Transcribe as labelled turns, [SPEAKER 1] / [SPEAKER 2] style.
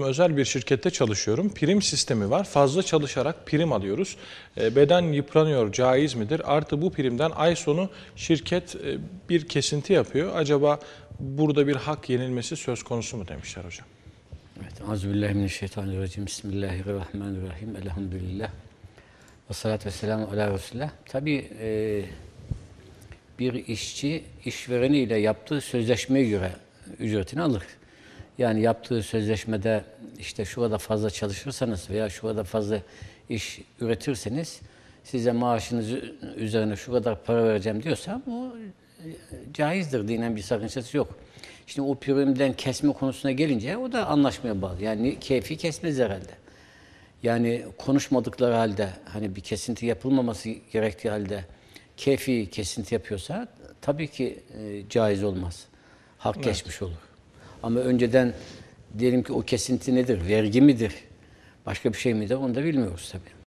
[SPEAKER 1] Özel bir şirkette çalışıyorum. Prim sistemi var. Fazla çalışarak prim alıyoruz. E, Beden yıpranıyor, caiz midir? Artı bu primden ay sonu şirket e, bir kesinti yapıyor. Acaba burada bir hak yenilmesi söz konusu mu demişler hocam.
[SPEAKER 2] Evet, Euzubillahimineşşeytanirracim. Bismillahirrahmanirrahim. Elhamdülillah. Ve salatu ve selamu ala Resulullah. Tabii e, bir işçi işvereniyle yaptığı sözleşmeye göre ücretini alır. Yani yaptığı sözleşmede işte şu kadar fazla çalışırsanız veya şu kadar fazla iş üretirseniz size maaşınız üzerine şu kadar para vereceğim diyorsa bu e, caizdir. Dinen bir sakıncası yok. Şimdi o primden kesme konusuna gelince o da anlaşmaya bağlı. Yani keyfi kesmez herhalde. Yani konuşmadıkları halde hani bir kesinti yapılmaması gerektiği halde keyfi kesinti yapıyorsa tabii ki e, caiz olmaz. Hak geçmiş olur. Ama önceden diyelim ki o kesinti nedir? Vergi midir? Başka bir şey midir? Onu da bilmiyoruz tabii.